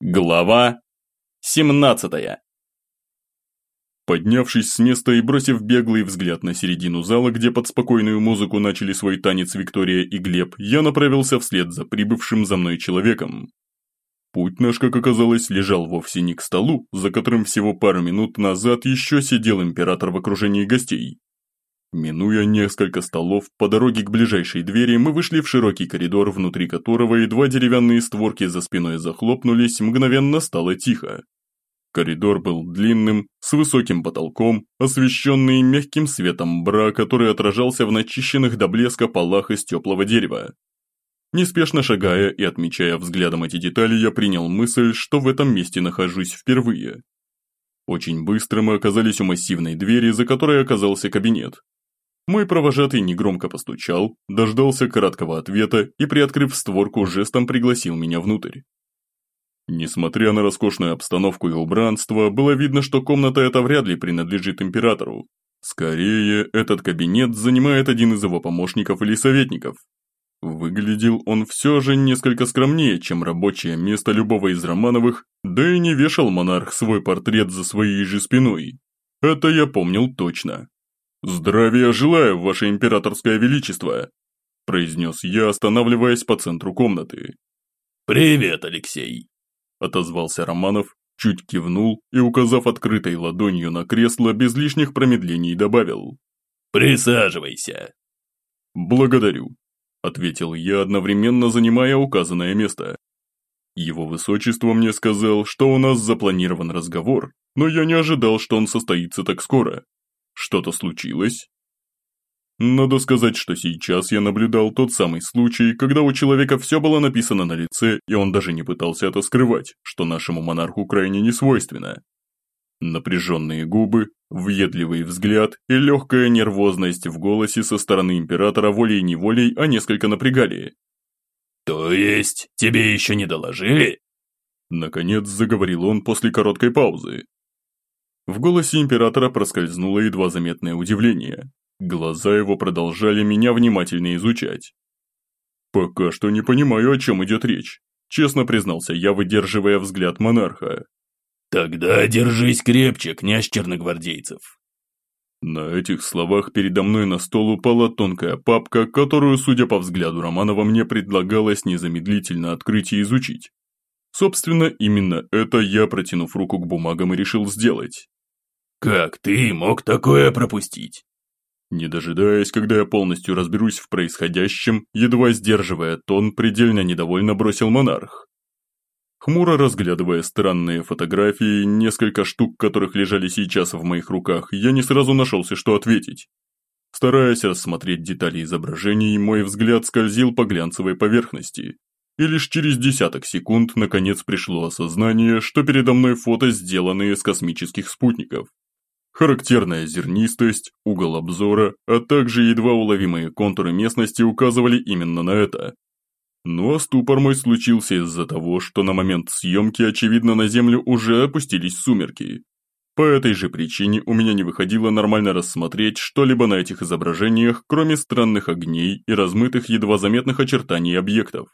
Глава 17 Поднявшись с места и бросив беглый взгляд на середину зала, где под спокойную музыку начали свой танец Виктория и Глеб, я направился вслед за прибывшим за мной человеком. Путь наш, как оказалось, лежал вовсе не к столу, за которым всего пару минут назад еще сидел император в окружении гостей. Минуя несколько столов, по дороге к ближайшей двери мы вышли в широкий коридор, внутри которого едва деревянные створки за спиной захлопнулись, мгновенно стало тихо. Коридор был длинным, с высоким потолком, освещенный мягким светом бра, который отражался в начищенных до блеска полах из теплого дерева. Неспешно шагая и отмечая взглядом эти детали, я принял мысль, что в этом месте нахожусь впервые. Очень быстро мы оказались у массивной двери, за которой оказался кабинет. Мой провожатый негромко постучал, дождался краткого ответа и, приоткрыв створку, жестом пригласил меня внутрь. Несмотря на роскошную обстановку и убранство, было видно, что комната эта вряд ли принадлежит императору. Скорее, этот кабинет занимает один из его помощников или советников. Выглядел он все же несколько скромнее, чем рабочее место любого из Романовых, да и не вешал монарх свой портрет за своей же спиной. Это я помнил точно. «Здравия желаю, ваше императорское величество!» произнес я, останавливаясь по центру комнаты. «Привет, Алексей!» отозвался Романов, чуть кивнул и, указав открытой ладонью на кресло, без лишних промедлений добавил. «Присаживайся!» «Благодарю», – ответил я, одновременно занимая указанное место. Его высочество мне сказал, что у нас запланирован разговор, но я не ожидал, что он состоится так скоро. Что-то случилось? Надо сказать, что сейчас я наблюдал тот самый случай, когда у человека все было написано на лице, и он даже не пытался это скрывать, что нашему монарху крайне не свойственно. Напряженные губы, въедливый взгляд и легкая нервозность в голосе со стороны императора волей-неволей, а несколько напрягали. «То есть, тебе еще не доложили?» Наконец заговорил он после короткой паузы, в голосе императора проскользнуло едва заметное удивление. Глаза его продолжали меня внимательно изучать. «Пока что не понимаю, о чем идет речь», честно признался я, выдерживая взгляд монарха. «Тогда держись крепче, князь черногвардейцев». На этих словах передо мной на стол упала тонкая папка, которую, судя по взгляду Романова, мне предлагалось незамедлительно открыть и изучить. Собственно, именно это я, протянув руку к бумагам, и решил сделать. «Как ты мог такое пропустить?» Не дожидаясь, когда я полностью разберусь в происходящем, едва сдерживая тон, предельно недовольно бросил монарх. Хмуро разглядывая странные фотографии, несколько штук которых лежали сейчас в моих руках, я не сразу нашелся, что ответить. Стараясь рассмотреть детали изображений, мой взгляд скользил по глянцевой поверхности. И лишь через десяток секунд наконец пришло осознание, что передо мной фото, сделанные с космических спутников. Характерная зернистость, угол обзора, а также едва уловимые контуры местности указывали именно на это. Ну а ступор мой случился из-за того, что на момент съемки, очевидно, на Землю уже опустились сумерки. По этой же причине у меня не выходило нормально рассмотреть что-либо на этих изображениях, кроме странных огней и размытых едва заметных очертаний объектов.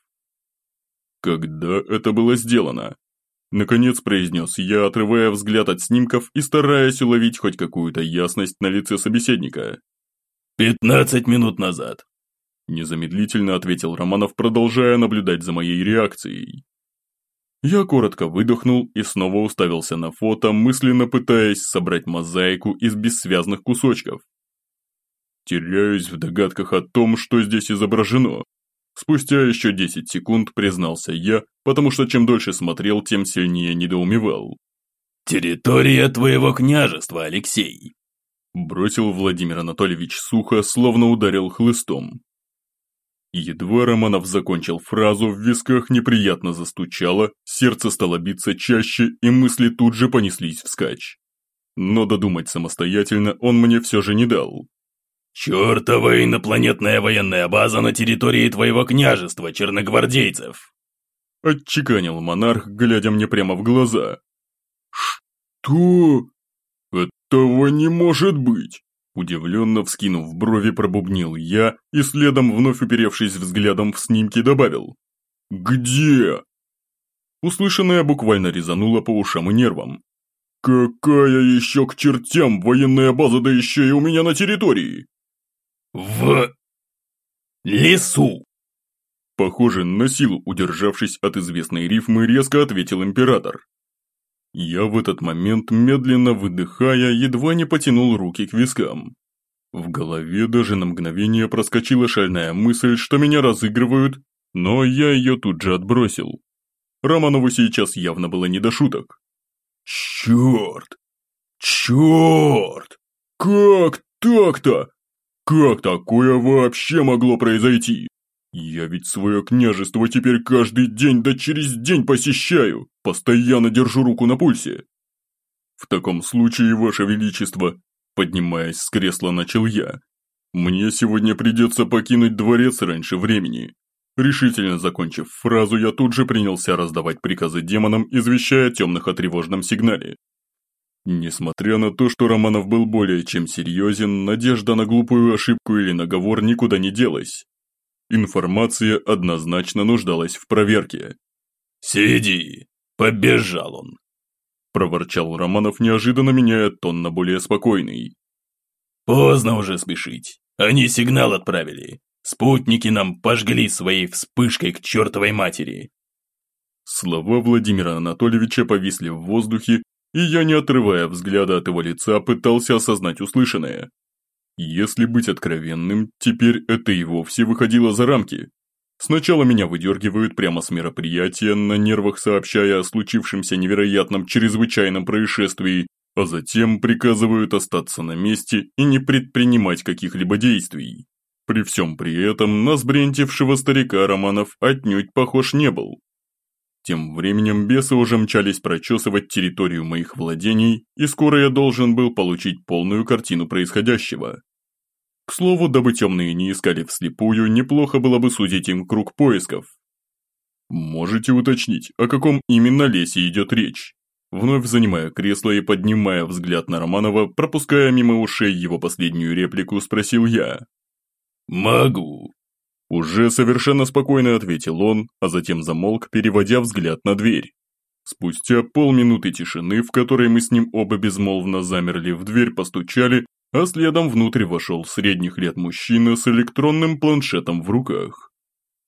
Когда это было сделано? Наконец произнес я, отрывая взгляд от снимков и стараясь уловить хоть какую-то ясность на лице собеседника. «Пятнадцать минут назад», – незамедлительно ответил Романов, продолжая наблюдать за моей реакцией. Я коротко выдохнул и снова уставился на фото, мысленно пытаясь собрать мозаику из бессвязных кусочков. Теряюсь в догадках о том, что здесь изображено, Спустя еще 10 секунд признался я, потому что чем дольше смотрел, тем сильнее недоумевал. «Территория твоего княжества, Алексей!» Бросил Владимир Анатольевич сухо, словно ударил хлыстом. Едва Романов закончил фразу, в висках неприятно застучало, сердце стало биться чаще, и мысли тут же понеслись вскачь. Но додумать самостоятельно он мне все же не дал. «Чертова инопланетная военная база на территории твоего княжества, черногвардейцев!» Отчеканил монарх, глядя мне прямо в глаза. «Что? Этого не может быть!» Удивленно вскинув брови, пробубнил я и следом, вновь уперевшись взглядом в снимки, добавил. «Где?» Услышанное буквально резануло по ушам и нервам. «Какая еще к чертям военная база, да еще и у меня на территории?» «В... лесу!» Похоже, на силу удержавшись от известной рифмы, резко ответил император. Я в этот момент, медленно выдыхая, едва не потянул руки к вискам. В голове даже на мгновение проскочила шальная мысль, что меня разыгрывают, но я ее тут же отбросил. Романову сейчас явно было не до шуток. «Черт! Черт! Как так-то? Как такое вообще могло произойти?» Я ведь свое княжество теперь каждый день да через день посещаю, постоянно держу руку на пульсе. В таком случае, ваше величество, поднимаясь с кресла, начал я. Мне сегодня придется покинуть дворец раньше времени. Решительно закончив фразу, я тут же принялся раздавать приказы демонам, извещая темных о тревожном сигнале. Несмотря на то, что Романов был более чем серьезен, надежда на глупую ошибку или наговор никуда не делась. Информация однозначно нуждалась в проверке. «Сиди!» – побежал он. Проворчал Романов, неожиданно меняя тон на более спокойный. «Поздно уже спешить. Они сигнал отправили. Спутники нам пожгли своей вспышкой к чертовой матери». Слова Владимира Анатольевича повисли в воздухе, и я, не отрывая взгляда от его лица, пытался осознать услышанное. Если быть откровенным, теперь это и вовсе выходило за рамки. Сначала меня выдергивают прямо с мероприятия, на нервах сообщая о случившемся невероятном чрезвычайном происшествии, а затем приказывают остаться на месте и не предпринимать каких-либо действий. При всем при этом на сбрентившего старика Романов отнюдь похож не был. Тем временем бесы уже мчались прочесывать территорию моих владений, и скоро я должен был получить полную картину происходящего. К слову, дабы темные не искали вслепую, неплохо было бы судить им круг поисков. Можете уточнить, о каком именно лесе идет речь? Вновь занимая кресло и поднимая взгляд на Романова, пропуская мимо ушей его последнюю реплику, спросил я. «Могу», уже совершенно спокойно ответил он, а затем замолк, переводя взгляд на дверь. Спустя полминуты тишины, в которой мы с ним оба безмолвно замерли, в дверь постучали, а следом внутрь вошел средних лет мужчина с электронным планшетом в руках.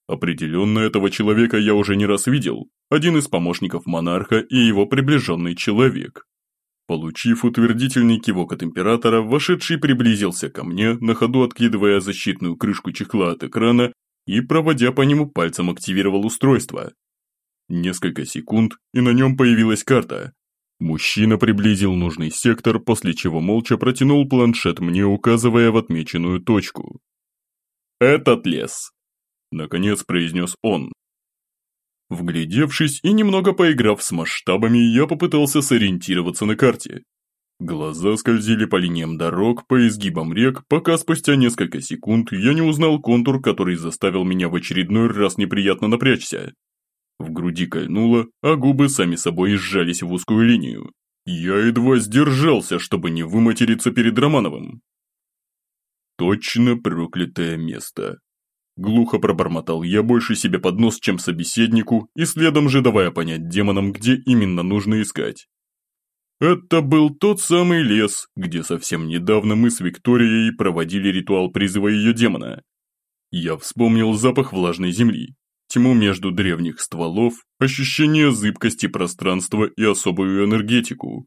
Определенно этого человека я уже не раз видел, один из помощников монарха и его приближенный человек. Получив утвердительный кивок от императора, вошедший приблизился ко мне, на ходу откидывая защитную крышку чехла от экрана и, проводя по нему пальцем, активировал устройство. Несколько секунд, и на нем появилась карта. Мужчина приблизил нужный сектор, после чего молча протянул планшет мне, указывая в отмеченную точку. «Этот лес», – наконец произнес он. Вглядевшись и немного поиграв с масштабами, я попытался сориентироваться на карте. Глаза скользили по линиям дорог, по изгибам рек, пока спустя несколько секунд я не узнал контур, который заставил меня в очередной раз неприятно напрячься. В груди кольнуло, а губы сами собой сжались в узкую линию. Я едва сдержался, чтобы не выматериться перед Романовым. Точно проклятое место. Глухо пробормотал я больше себе под нос, чем собеседнику, и следом же давая понять демонам, где именно нужно искать. Это был тот самый лес, где совсем недавно мы с Викторией проводили ритуал призыва ее демона. Я вспомнил запах влажной земли, тьму между древних стволов, ощущение зыбкости пространства и особую энергетику.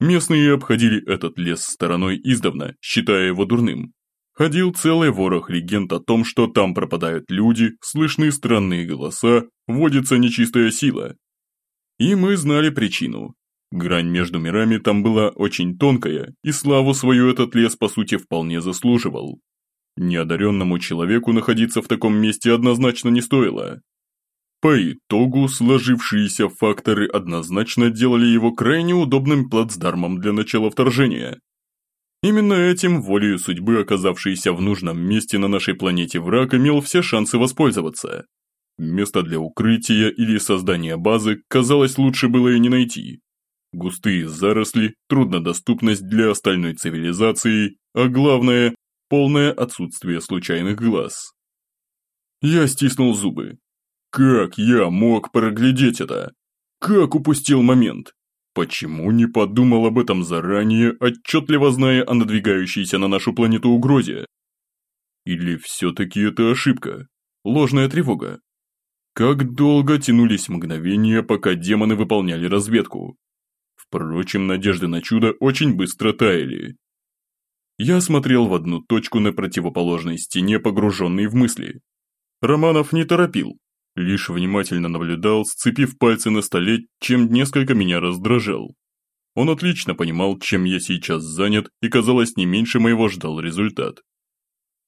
Местные обходили этот лес стороной издавна, считая его дурным. Ходил целый ворох легенд о том, что там пропадают люди, слышны странные голоса, водится нечистая сила. И мы знали причину. Грань между мирами там была очень тонкая, и славу свою этот лес по сути вполне заслуживал. Неодаренному человеку находиться в таком месте однозначно не стоило. По итогу сложившиеся факторы однозначно делали его крайне удобным плацдармом для начала вторжения. Именно этим, волею судьбы, оказавшийся в нужном месте на нашей планете враг, имел все шансы воспользоваться. Место для укрытия или создания базы, казалось, лучше было и не найти. Густые заросли, труднодоступность для остальной цивилизации, а главное – полное отсутствие случайных глаз. Я стиснул зубы. Как я мог проглядеть это? Как упустил момент? Почему не подумал об этом заранее, отчетливо зная о надвигающейся на нашу планету угрозе? Или все-таки это ошибка? Ложная тревога? Как долго тянулись мгновения, пока демоны выполняли разведку? Впрочем, надежды на чудо очень быстро таяли. Я смотрел в одну точку на противоположной стене, погруженный в мысли. Романов не торопил, лишь внимательно наблюдал, сцепив пальцы на столе, чем несколько меня раздражал. Он отлично понимал, чем я сейчас занят, и, казалось, не меньше моего ждал результат.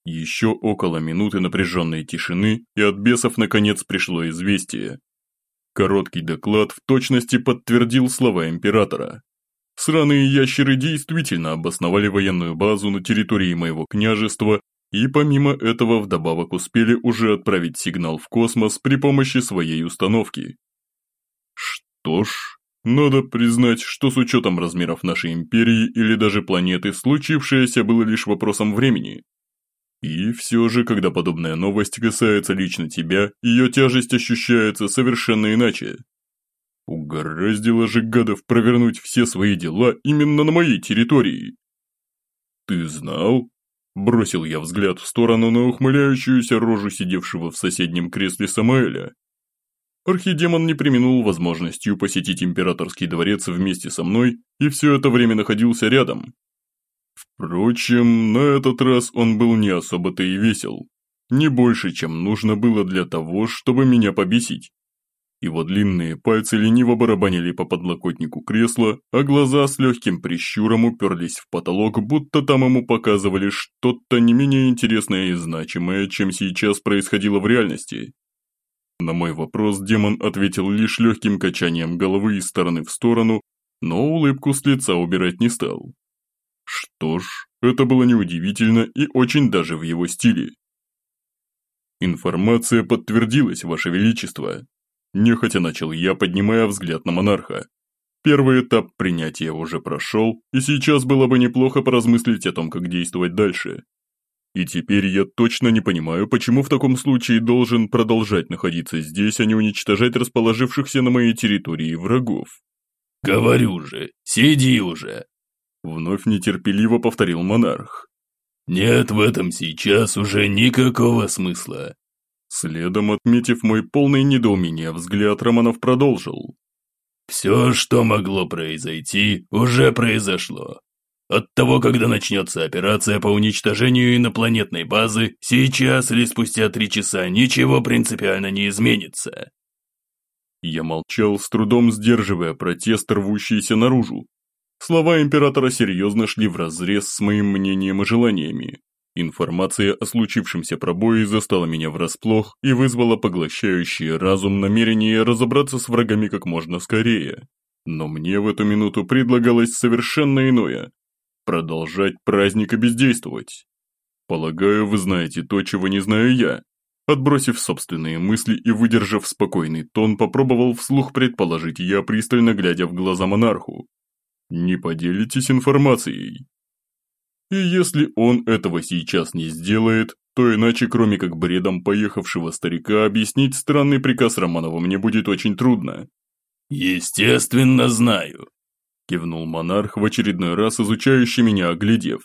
Еще около минуты напряженной тишины, и от бесов наконец пришло известие. Короткий доклад в точности подтвердил слова императора. Сраные ящеры действительно обосновали военную базу на территории моего княжества и помимо этого вдобавок успели уже отправить сигнал в космос при помощи своей установки. Что ж, надо признать, что с учетом размеров нашей империи или даже планеты, случившееся было лишь вопросом времени. И все же, когда подобная новость касается лично тебя, ее тяжесть ощущается совершенно иначе. Угораздило же гадов провернуть все свои дела именно на моей территории. Ты знал? Бросил я взгляд в сторону на ухмыляющуюся рожу сидевшего в соседнем кресле Самаэля. Архидемон не применул возможностью посетить императорский дворец вместе со мной и все это время находился рядом, Впрочем, на этот раз он был не особо-то и весел. Не больше, чем нужно было для того, чтобы меня побесить. Его длинные пальцы лениво барабанили по подлокотнику кресла, а глаза с легким прищуром уперлись в потолок, будто там ему показывали что-то не менее интересное и значимое, чем сейчас происходило в реальности. На мой вопрос демон ответил лишь легким качанием головы из стороны в сторону, но улыбку с лица убирать не стал. Что ж, это было неудивительно и очень даже в его стиле. Информация подтвердилась, Ваше Величество. Нехотя начал я, поднимая взгляд на монарха. Первый этап принятия уже прошел, и сейчас было бы неплохо поразмыслить о том, как действовать дальше. И теперь я точно не понимаю, почему в таком случае должен продолжать находиться здесь, а не уничтожать расположившихся на моей территории врагов. «Говорю же, сиди уже, Вновь нетерпеливо повторил монарх. «Нет в этом сейчас уже никакого смысла». Следом отметив мой полный недоумение взгляд, Романов продолжил. «Все, что могло произойти, уже произошло. От того, когда начнется операция по уничтожению инопланетной базы, сейчас или спустя три часа ничего принципиально не изменится». Я молчал, с трудом сдерживая протест, рвущийся наружу, Слова императора серьезно шли вразрез с моим мнением и желаниями. Информация о случившемся пробое застала меня врасплох и вызвала поглощающий разум намерение разобраться с врагами как можно скорее. Но мне в эту минуту предлагалось совершенно иное – продолжать праздник и бездействовать. Полагаю, вы знаете то, чего не знаю я. Отбросив собственные мысли и выдержав спокойный тон, попробовал вслух предположить я, пристально глядя в глаза монарху не поделитесь информацией. И если он этого сейчас не сделает, то иначе, кроме как бредом поехавшего старика, объяснить странный приказ Романова мне будет очень трудно. «Естественно, знаю», – кивнул монарх в очередной раз, изучающий меня, оглядев.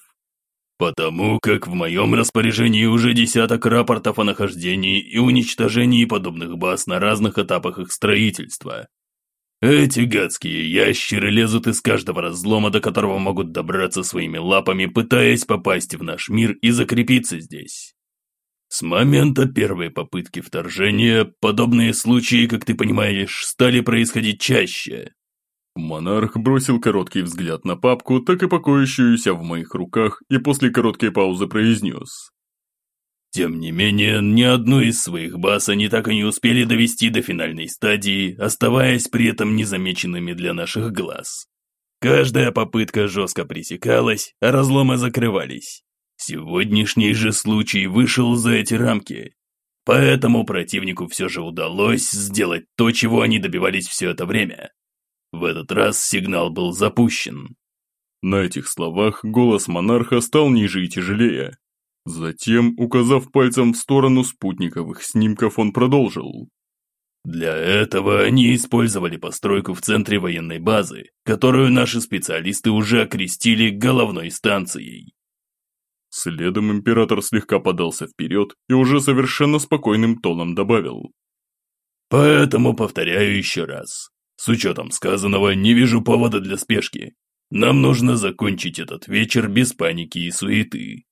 «Потому как в моем распоряжении уже десяток рапортов о нахождении и уничтожении подобных баз на разных этапах их строительства. Эти гадские ящеры лезут из каждого разлома, до которого могут добраться своими лапами, пытаясь попасть в наш мир и закрепиться здесь. С момента первой попытки вторжения, подобные случаи, как ты понимаешь, стали происходить чаще. Монарх бросил короткий взгляд на папку, так и покоящуюся в моих руках, и после короткой паузы произнес. Тем не менее, ни одну из своих баз они так и не успели довести до финальной стадии, оставаясь при этом незамеченными для наших глаз. Каждая попытка жестко пресекалась, а разломы закрывались. Сегодняшний же случай вышел за эти рамки. Поэтому противнику все же удалось сделать то, чего они добивались все это время. В этот раз сигнал был запущен. На этих словах голос монарха стал ниже и тяжелее, Затем, указав пальцем в сторону спутниковых снимков, он продолжил. Для этого они использовали постройку в центре военной базы, которую наши специалисты уже окрестили головной станцией. Следом император слегка подался вперед и уже совершенно спокойным тоном добавил. Поэтому повторяю еще раз. С учетом сказанного, не вижу повода для спешки. Нам нужно закончить этот вечер без паники и суеты.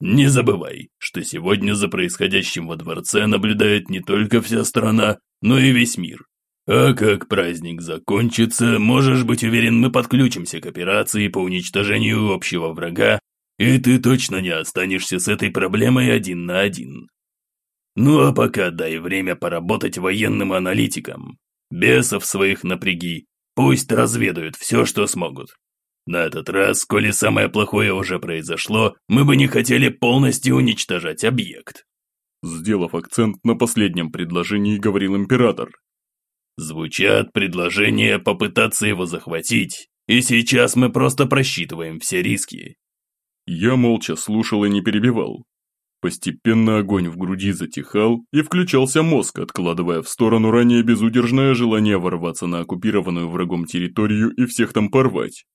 Не забывай, что сегодня за происходящим во дворце наблюдает не только вся страна, но и весь мир. А как праздник закончится, можешь быть уверен, мы подключимся к операции по уничтожению общего врага и ты точно не останешься с этой проблемой один на один. Ну а пока дай время поработать военным аналитикам. Бесов своих напряги, пусть разведают все, что смогут. На этот раз, коли самое плохое уже произошло, мы бы не хотели полностью уничтожать объект. Сделав акцент на последнем предложении, говорил император. Звучат предложения попытаться его захватить, и сейчас мы просто просчитываем все риски. Я молча слушал и не перебивал. Постепенно огонь в груди затихал, и включался мозг, откладывая в сторону ранее безудержное желание ворваться на оккупированную врагом территорию и всех там порвать.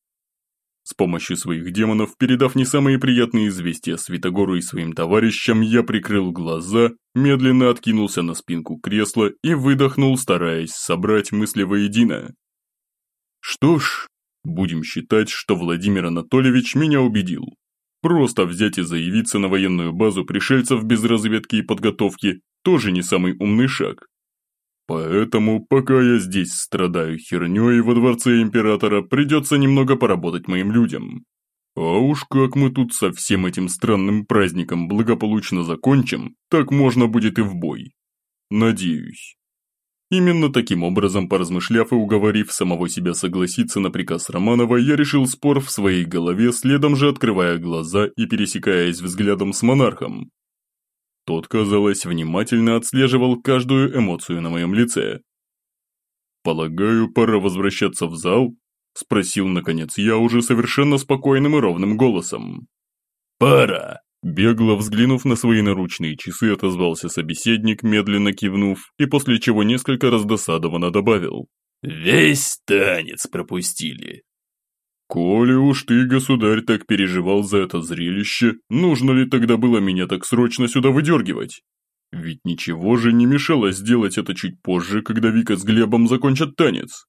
С помощью своих демонов, передав не самые приятные известия Святогору и своим товарищам, я прикрыл глаза, медленно откинулся на спинку кресла и выдохнул, стараясь собрать мысли воедино. Что ж, будем считать, что Владимир Анатольевич меня убедил. Просто взять и заявиться на военную базу пришельцев без разведки и подготовки тоже не самый умный шаг. Поэтому, пока я здесь страдаю хернёй во дворце императора, придется немного поработать моим людям. А уж как мы тут со всем этим странным праздником благополучно закончим, так можно будет и в бой. Надеюсь. Именно таким образом, поразмышляв и уговорив самого себя согласиться на приказ Романова, я решил спор в своей голове, следом же открывая глаза и пересекаясь взглядом с монархом. Тот, казалось, внимательно отслеживал каждую эмоцию на моем лице. «Полагаю, пора возвращаться в зал?» – спросил, наконец, я уже совершенно спокойным и ровным голосом. «Пора!» Бегло взглянув на свои наручные часы, отозвался собеседник, медленно кивнув, и после чего несколько раздосадованно добавил. «Весь танец пропустили». «Коли уж ты, государь, так переживал за это зрелище, нужно ли тогда было меня так срочно сюда выдергивать? Ведь ничего же не мешало сделать это чуть позже, когда Вика с Глебом закончат танец.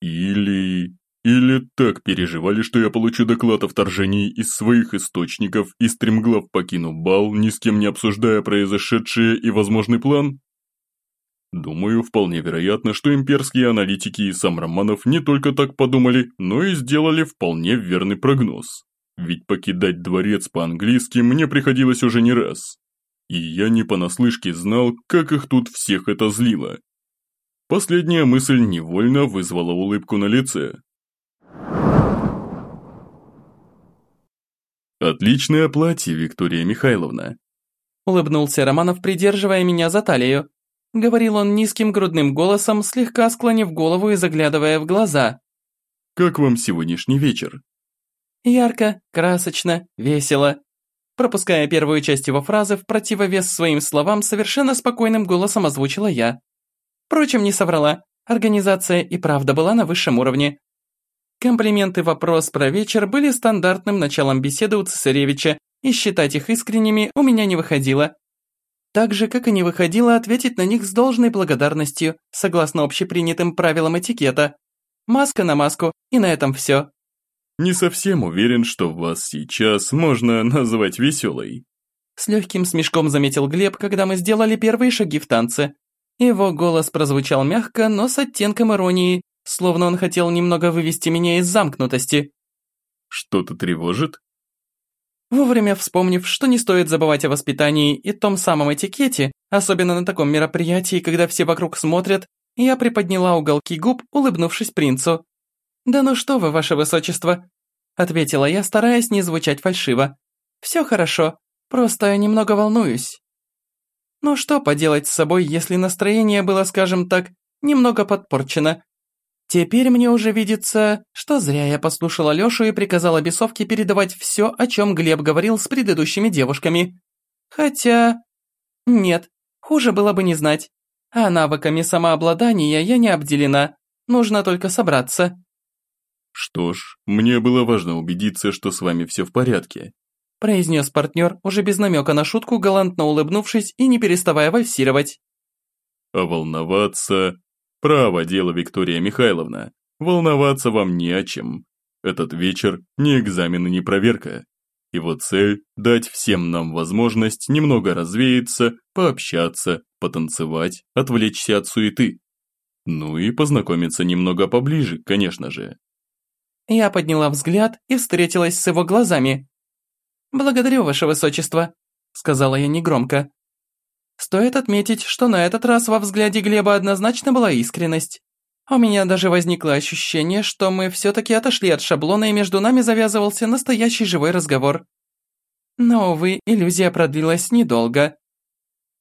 Или... Или так переживали, что я получу доклад о вторжении из своих источников и стремглав покину бал, ни с кем не обсуждая произошедшее и возможный план? Думаю, вполне вероятно, что имперские аналитики и сам Романов не только так подумали, но и сделали вполне верный прогноз. Ведь покидать дворец по-английски мне приходилось уже не раз. И я не понаслышке знал, как их тут всех это злило. Последняя мысль невольно вызвала улыбку на лице, «Отличное платье, Виктория Михайловна!» Улыбнулся Романов, придерживая меня за талию. Говорил он низким грудным голосом, слегка склонив голову и заглядывая в глаза. «Как вам сегодняшний вечер?» «Ярко, красочно, весело». Пропуская первую часть его фразы, в противовес своим словам, совершенно спокойным голосом озвучила я. Впрочем, не соврала. Организация и правда была на высшем уровне. Комплименты вопрос про вечер были стандартным началом беседы у цесаревича, и считать их искренними у меня не выходило. Так же, как и не выходило ответить на них с должной благодарностью, согласно общепринятым правилам этикета. Маска на маску, и на этом все. Не совсем уверен, что вас сейчас можно назвать веселой. С легким смешком заметил Глеб, когда мы сделали первые шаги в танце. Его голос прозвучал мягко, но с оттенком иронии, словно он хотел немного вывести меня из замкнутости. Что-то тревожит? Вовремя вспомнив, что не стоит забывать о воспитании и том самом этикете, особенно на таком мероприятии, когда все вокруг смотрят, я приподняла уголки губ, улыбнувшись принцу. «Да ну что вы, ваше высочество!» Ответила я, стараясь не звучать фальшиво. «Все хорошо, просто немного волнуюсь». Ну что поделать с собой, если настроение было, скажем так, немного подпорчено, Теперь мне уже видится, что зря я послушала Лёшу и приказала бесовке передавать всё, о чём Глеб говорил с предыдущими девушками. Хотя... Нет, хуже было бы не знать. А навыками самообладания я не обделена. Нужно только собраться. Что ж, мне было важно убедиться, что с вами все в порядке. Произнес партнер, уже без намека на шутку, галантно улыбнувшись и не переставая вальсировать. А волноваться... Право дело, Виктория Михайловна. Волноваться вам не о чем. Этот вечер не экзамен и не проверка. Его цель – дать всем нам возможность немного развеяться, пообщаться, потанцевать, отвлечься от суеты. Ну и познакомиться немного поближе, конечно же. Я подняла взгляд и встретилась с его глазами. «Благодарю, ваше высочество», – сказала я негромко. Стоит отметить, что на этот раз во взгляде Глеба однозначно была искренность. У меня даже возникло ощущение, что мы все-таки отошли от шаблона и между нами завязывался настоящий живой разговор. Но, увы, иллюзия продлилась недолго.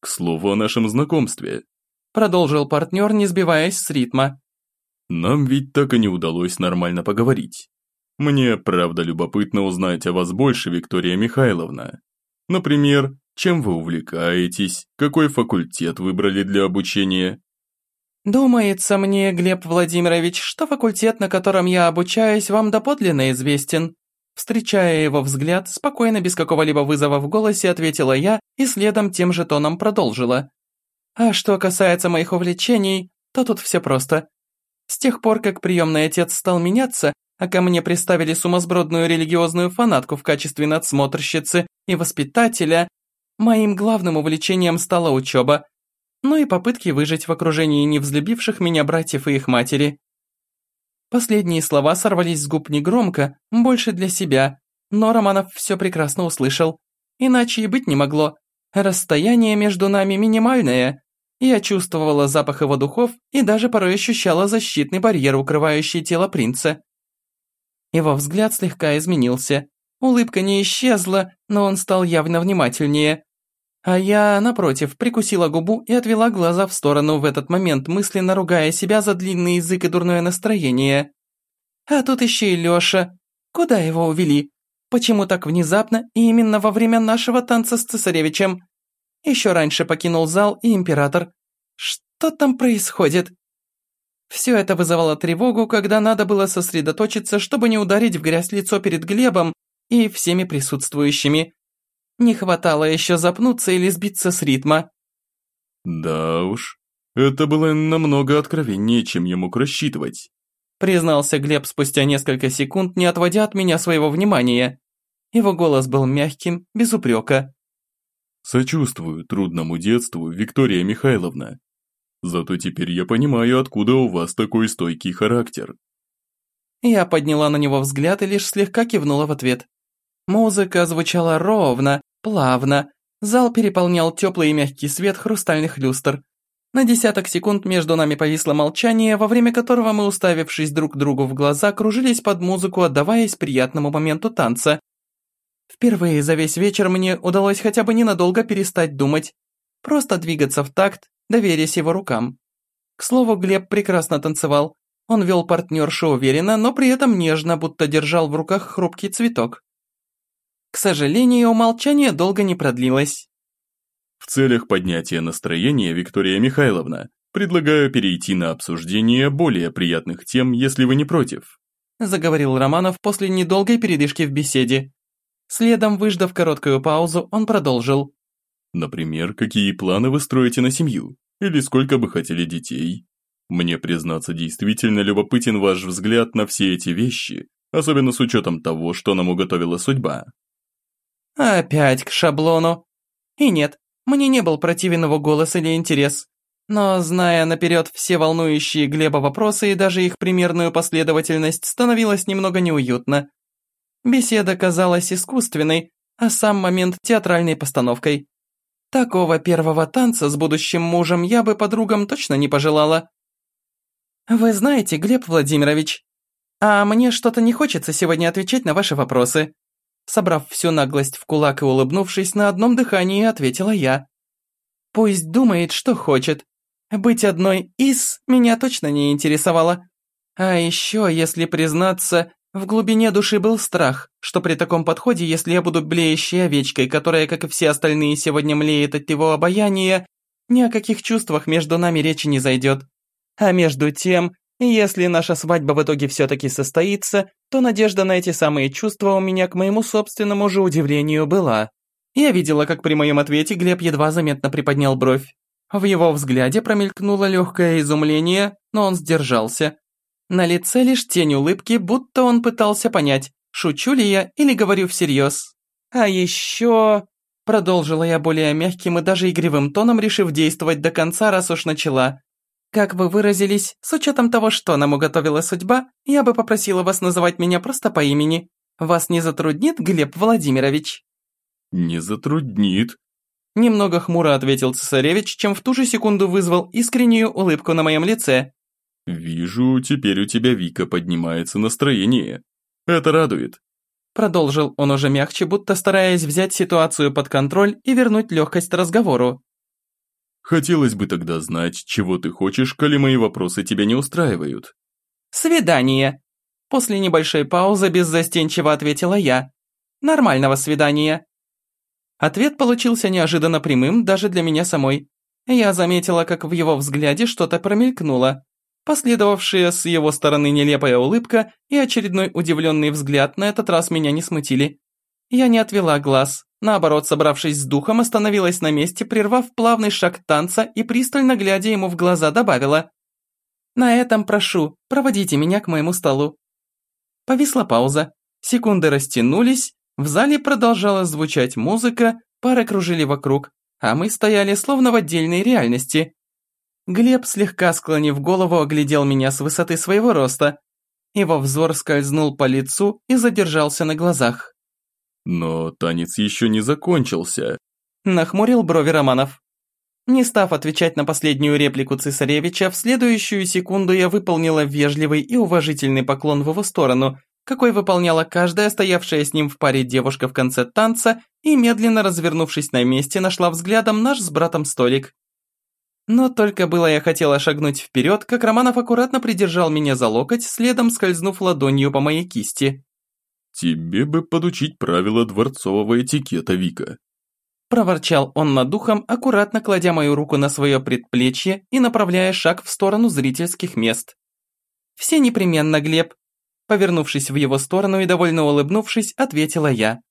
«К слову о нашем знакомстве», – продолжил партнер, не сбиваясь с ритма. Нам ведь так и не удалось нормально поговорить. Мне, правда, любопытно узнать о вас больше, Виктория Михайловна. Например, чем вы увлекаетесь, какой факультет выбрали для обучения? Думается мне, Глеб Владимирович, что факультет, на котором я обучаюсь, вам доподлинно известен. Встречая его взгляд, спокойно, без какого-либо вызова в голосе, ответила я и следом тем же тоном продолжила. А что касается моих увлечений, то тут все просто. С тех пор, как приемный отец стал меняться, а ко мне приставили сумасбродную религиозную фанатку в качестве надсмотрщицы и воспитателя, моим главным увлечением стала учеба, ну и попытки выжить в окружении невзлюбивших меня братьев и их матери. Последние слова сорвались с губ негромко, больше для себя, но Романов все прекрасно услышал. Иначе и быть не могло. Расстояние между нами минимальное, я чувствовала запах его духов и даже порой ощущала защитный барьер, укрывающий тело принца. Его взгляд слегка изменился. Улыбка не исчезла, но он стал явно внимательнее. А я, напротив, прикусила губу и отвела глаза в сторону в этот момент, мысленно ругая себя за длинный язык и дурное настроение. А тут еще и Лёша. Куда его увели? Почему так внезапно и именно во время нашего танца с цесаревичем? Еще раньше покинул зал и император. Что там происходит? Все это вызывало тревогу, когда надо было сосредоточиться, чтобы не ударить в грязь лицо перед Глебом и всеми присутствующими. Не хватало еще запнуться или сбиться с ритма. Да уж, это было намного откровеннее, чем я мог рассчитывать. Признался Глеб спустя несколько секунд, не отводя от меня своего внимания. Его голос был мягким, без упрека. Сочувствую трудному детству, Виктория Михайловна. Зато теперь я понимаю, откуда у вас такой стойкий характер. Я подняла на него взгляд и лишь слегка кивнула в ответ. Музыка звучала ровно, плавно. Зал переполнял теплый и мягкий свет хрустальных люстр. На десяток секунд между нами повисло молчание, во время которого мы, уставившись друг другу в глаза, кружились под музыку, отдаваясь приятному моменту танца. Впервые за весь вечер мне удалось хотя бы ненадолго перестать думать, просто двигаться в такт, доверясь его рукам. К слову, Глеб прекрасно танцевал. Он вел партнершу уверенно, но при этом нежно, будто держал в руках хрупкий цветок. К сожалению, умолчание долго не продлилось. В целях поднятия настроения, Виктория Михайловна, предлагаю перейти на обсуждение более приятных тем, если вы не против. Заговорил Романов после недолгой передышки в беседе. Следом, выждав короткую паузу, он продолжил. «Например, какие планы вы строите на семью? Или сколько бы хотели детей? Мне, признаться, действительно любопытен ваш взгляд на все эти вещи, особенно с учетом того, что нам уготовила судьба». «Опять к шаблону. И нет, мне не был противен его голос или интерес. Но, зная наперед все волнующие Глеба вопросы и даже их примерную последовательность, становилось немного неуютно. Беседа казалась искусственной, а сам момент театральной постановкой. Такого первого танца с будущим мужем я бы подругам точно не пожелала. Вы знаете, Глеб Владимирович, а мне что-то не хочется сегодня отвечать на ваши вопросы. Собрав всю наглость в кулак и улыбнувшись, на одном дыхании ответила я. Пусть думает, что хочет. Быть одной из меня точно не интересовало. А еще, если признаться, в глубине души был страх, что при таком подходе, если я буду блеющей овечкой, которая, как и все остальные, сегодня млеет от его обаяния, ни о каких чувствах между нами речи не зайдет. А между тем, если наша свадьба в итоге все-таки состоится, то надежда на эти самые чувства у меня, к моему собственному же удивлению, была. Я видела, как при моем ответе Глеб едва заметно приподнял бровь. В его взгляде промелькнуло легкое изумление, но он сдержался. На лице лишь тень улыбки, будто он пытался понять, шучу ли я или говорю всерьез. А еще... Продолжила я более мягким и даже игривым тоном, решив действовать до конца, раз уж начала. Как вы выразились, с учетом того, что нам уготовила судьба, я бы попросила вас называть меня просто по имени. Вас не затруднит, Глеб Владимирович? Не затруднит. Немного хмуро ответил цесаревич, чем в ту же секунду вызвал искреннюю улыбку на моем лице. «Вижу, теперь у тебя, Вика, поднимается настроение. Это радует. Продолжил он уже мягче, будто стараясь взять ситуацию под контроль и вернуть легкость разговору. «Хотелось бы тогда знать, чего ты хочешь, коли мои вопросы тебя не устраивают». «Свидание!» После небольшой паузы беззастенчиво ответила я. «Нормального свидания!» Ответ получился неожиданно прямым даже для меня самой. Я заметила, как в его взгляде что-то промелькнуло. Последовавшая с его стороны нелепая улыбка и очередной удивленный взгляд на этот раз меня не смутили. Я не отвела глаз, наоборот, собравшись с духом, остановилась на месте, прервав плавный шаг танца и пристально глядя ему в глаза добавила. «На этом прошу, проводите меня к моему столу». Повисла пауза. Секунды растянулись, в зале продолжала звучать музыка, пары кружили вокруг, а мы стояли словно в отдельной реальности. Глеб, слегка склонив голову, оглядел меня с высоты своего роста. Его взор скользнул по лицу и задержался на глазах. «Но танец еще не закончился», – нахмурил брови Романов. Не став отвечать на последнюю реплику цесаревича, в следующую секунду я выполнила вежливый и уважительный поклон в его сторону, какой выполняла каждая стоявшая с ним в паре девушка в конце танца и, медленно развернувшись на месте, нашла взглядом наш с братом столик. Но только было я хотела шагнуть вперед, как Романов аккуратно придержал меня за локоть, следом скользнув ладонью по моей кисти. «Тебе бы подучить правила дворцового этикета, Вика». Проворчал он над духом, аккуратно кладя мою руку на свое предплечье и направляя шаг в сторону зрительских мест. «Все непременно, Глеб». Повернувшись в его сторону и довольно улыбнувшись, ответила я.